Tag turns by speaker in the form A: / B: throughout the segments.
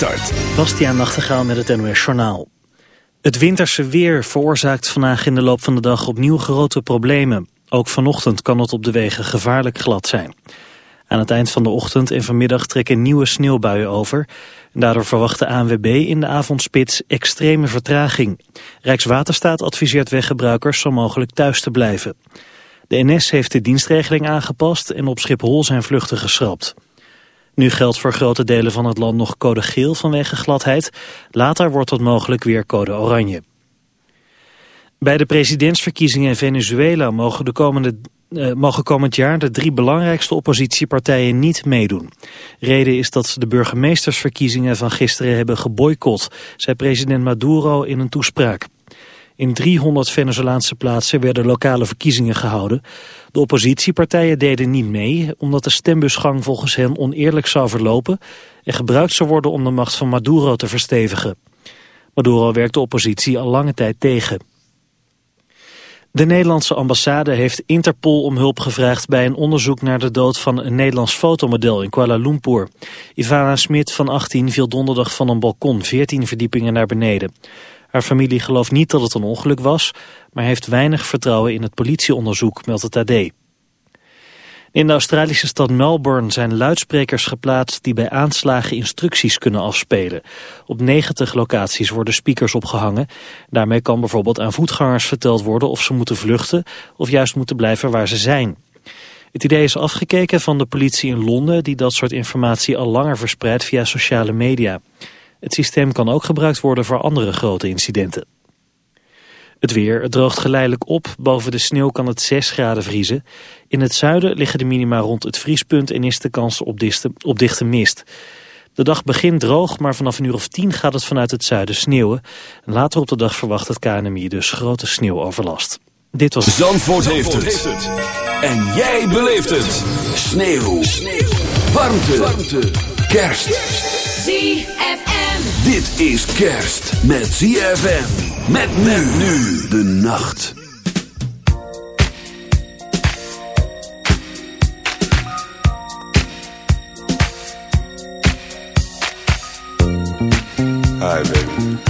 A: start.
B: Bastiaan Nachtegaal met het NOS Journaal. Het winterse weer veroorzaakt vandaag in de loop van de dag opnieuw grote problemen. Ook vanochtend kan het op de wegen gevaarlijk glad zijn. Aan het eind van de ochtend en vanmiddag trekken nieuwe sneeuwbuien over. Daardoor verwacht de ANWB in de avondspits extreme vertraging. Rijkswaterstaat adviseert weggebruikers zo mogelijk thuis te blijven. De NS heeft de dienstregeling aangepast en op Schiphol zijn vluchten geschrapt. Nu geldt voor grote delen van het land nog code geel vanwege gladheid. Later wordt dat mogelijk weer code oranje. Bij de presidentsverkiezingen in Venezuela mogen, de komende, uh, mogen komend jaar de drie belangrijkste oppositiepartijen niet meedoen. Reden is dat ze de burgemeestersverkiezingen van gisteren hebben geboycott, zei president Maduro in een toespraak. In 300 Venezolaanse plaatsen werden lokale verkiezingen gehouden. De oppositiepartijen deden niet mee, omdat de stembusgang volgens hen oneerlijk zou verlopen en gebruikt zou worden om de macht van Maduro te verstevigen. Maduro werkt de oppositie al lange tijd tegen. De Nederlandse ambassade heeft Interpol om hulp gevraagd bij een onderzoek naar de dood van een Nederlands fotomodel in Kuala Lumpur. Ivana Smit van 18 viel donderdag van een balkon 14 verdiepingen naar beneden. Haar familie gelooft niet dat het een ongeluk was, maar heeft weinig vertrouwen in het politieonderzoek, meldt het AD. In de Australische stad Melbourne zijn luidsprekers geplaatst die bij aanslagen instructies kunnen afspelen. Op 90 locaties worden speakers opgehangen. Daarmee kan bijvoorbeeld aan voetgangers verteld worden of ze moeten vluchten of juist moeten blijven waar ze zijn. Het idee is afgekeken van de politie in Londen die dat soort informatie al langer verspreidt via sociale media. Het systeem kan ook gebruikt worden voor andere grote incidenten. Het weer, het droogt geleidelijk op. Boven de sneeuw kan het 6 graden vriezen. In het zuiden liggen de minima rond het vriespunt en is de kans op, diste, op dichte mist. De dag begint droog, maar vanaf een uur of 10 gaat het vanuit het zuiden sneeuwen. Later op de dag verwacht het KNMI dus grote sneeuwoverlast. Dit was...
A: Zandvoort, heeft, het. En jij beleeft het. Sneeuw. sneeuw. Warmte. Warmte. Kerst. ZFM. Dit is kerst met ZFM. Met men nu de nacht.
C: Hi, baby.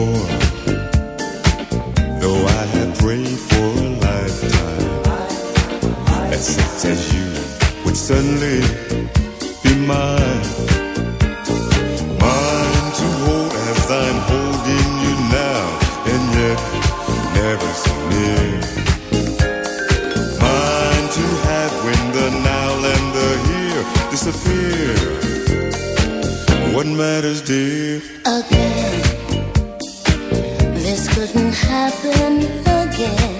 D: Suddenly be mine. Mine to hold as I'm holding you now, and yet never so near. Mine to have when the now and the here disappear. What matters, dear?
E: Again. This couldn't happen again.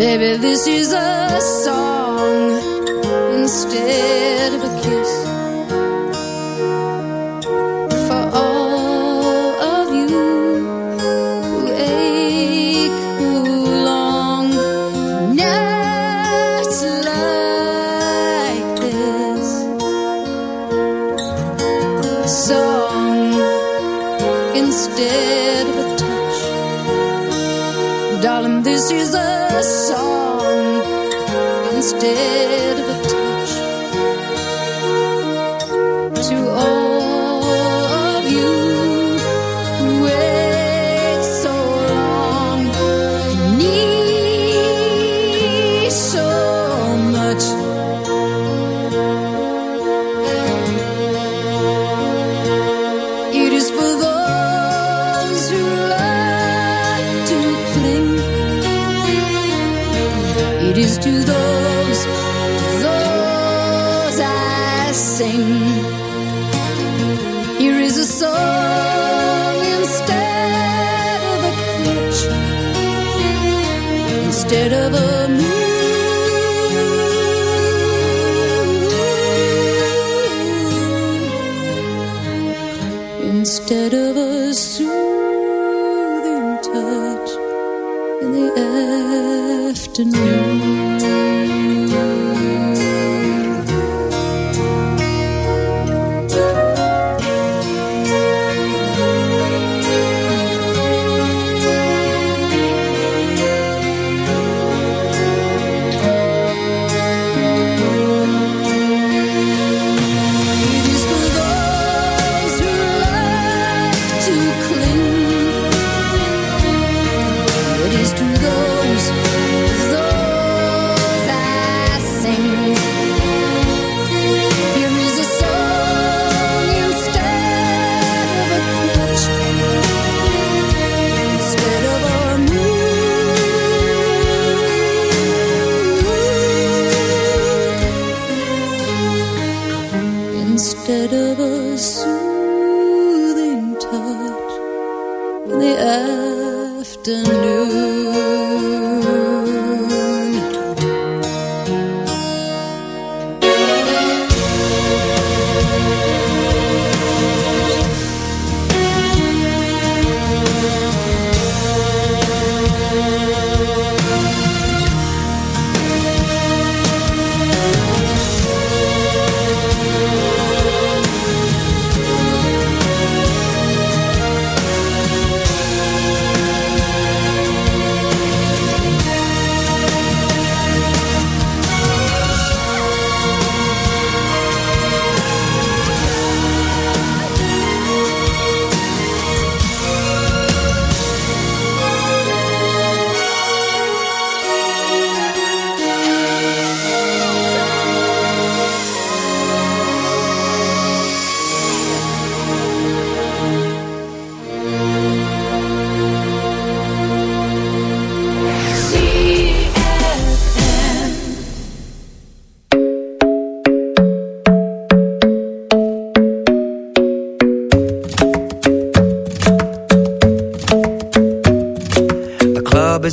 E: Instead is a
F: song
C: instead of a the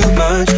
G: too much.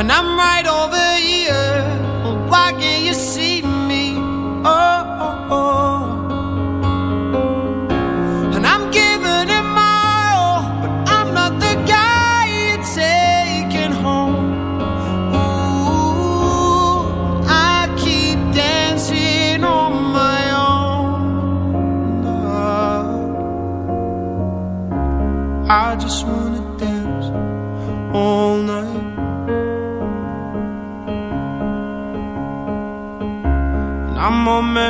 H: and I'm right over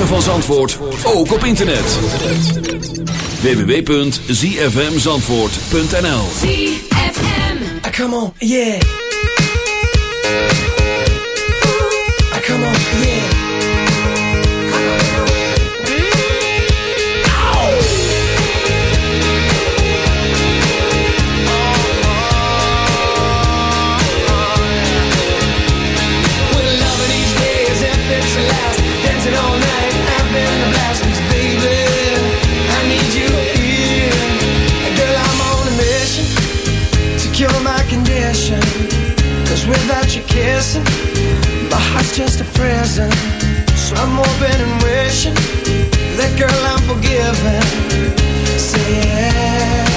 I: ritme van Zandvoort ook op internet. www.zfmzandvoort.nl
J: ZFM ah,
A: Come on, yeah. Ah, Come on, yeah. Last. kissing. My heart's just a prison. So I'm hoping and wishing that girl I'm forgiving. Say yeah.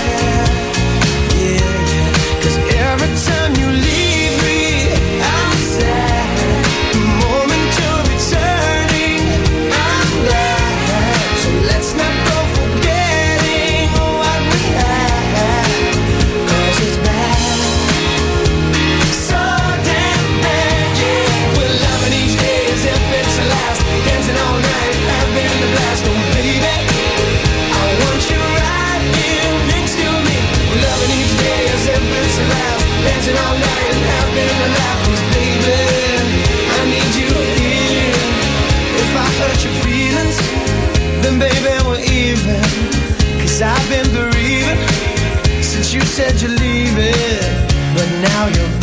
A: but now you're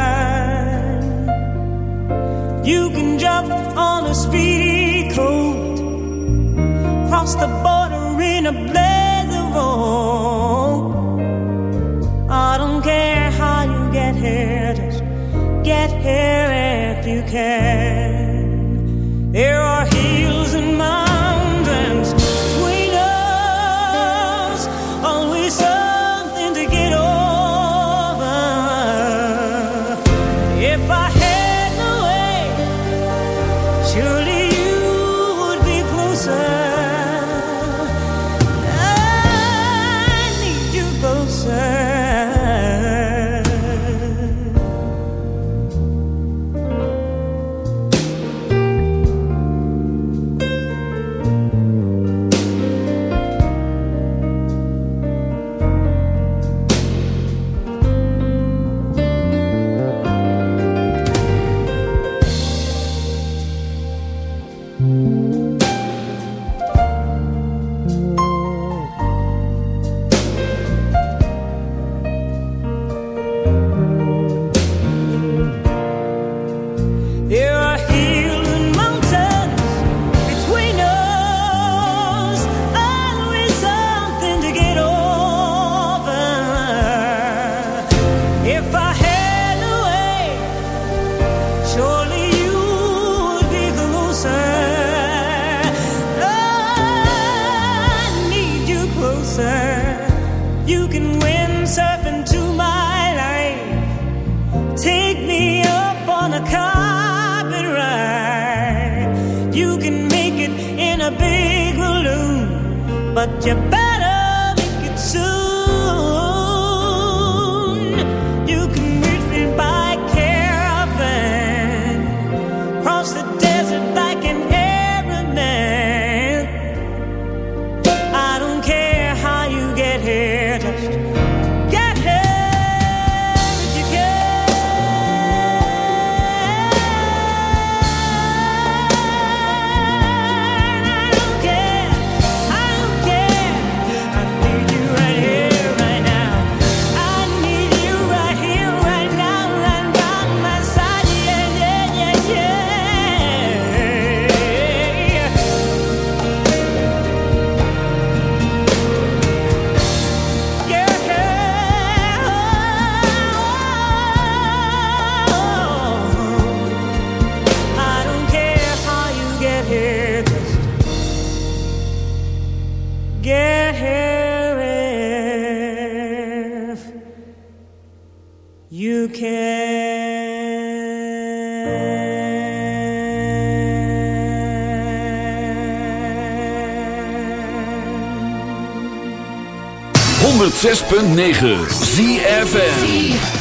K: the border in a blaze of. I don't care how you get here, just get here if you can. There are but
A: je 106.9 ZFN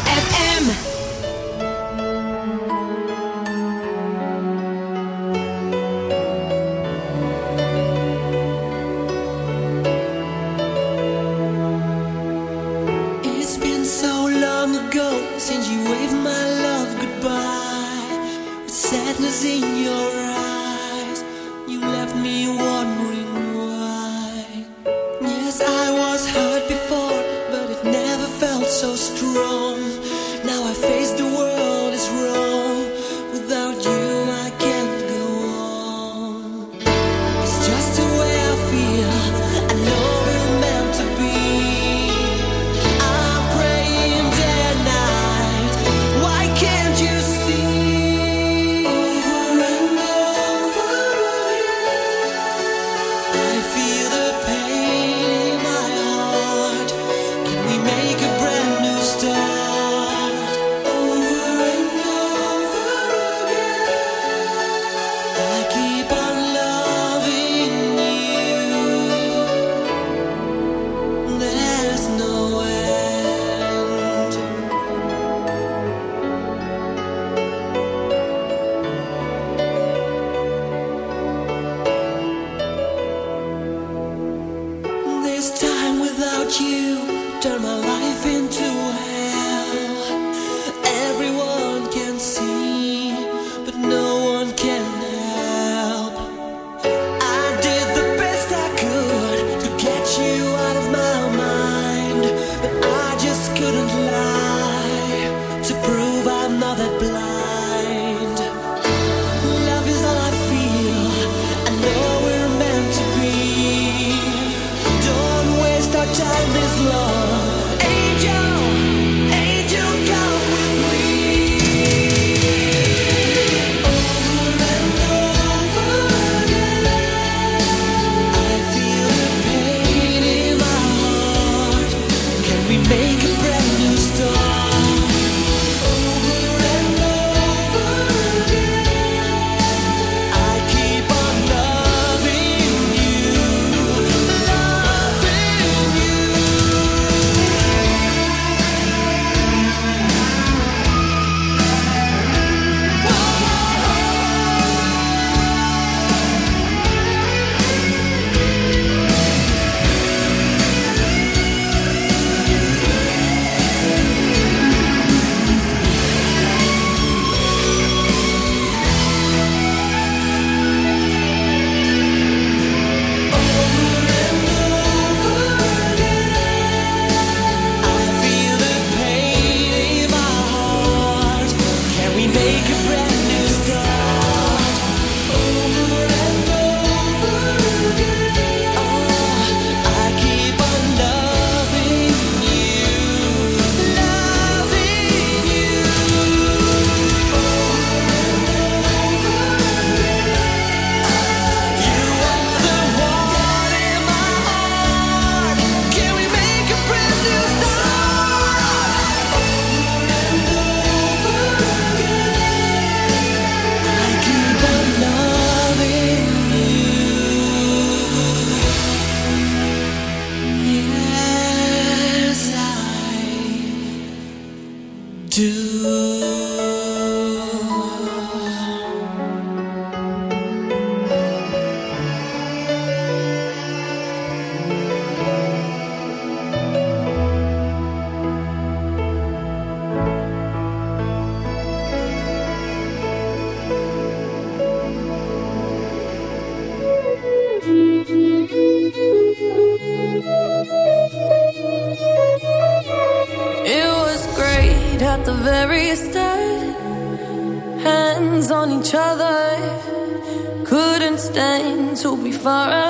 A: for a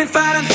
A: been fighting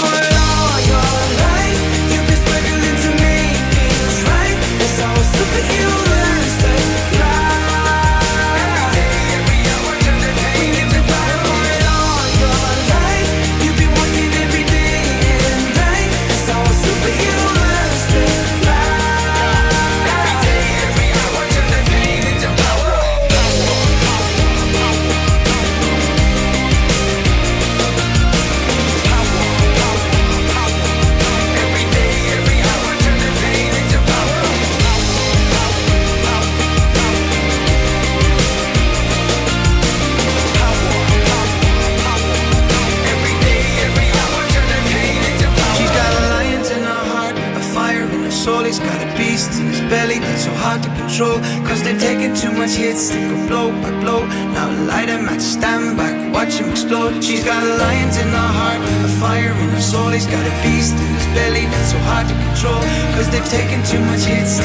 A: taking too much hits.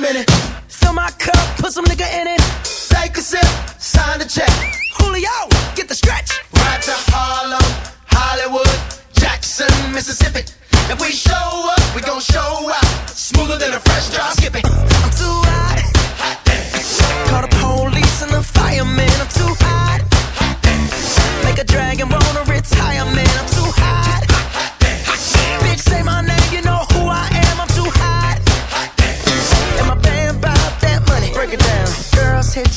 L: minute. Fill my cup, put some nigga in it. Take a sip, sign the check. Julio, get the stretch. Right to Harlem, Hollywood, Jackson, Mississippi. If we show up, we gon' show out. Smoother than a fresh drop. skipping. I'm too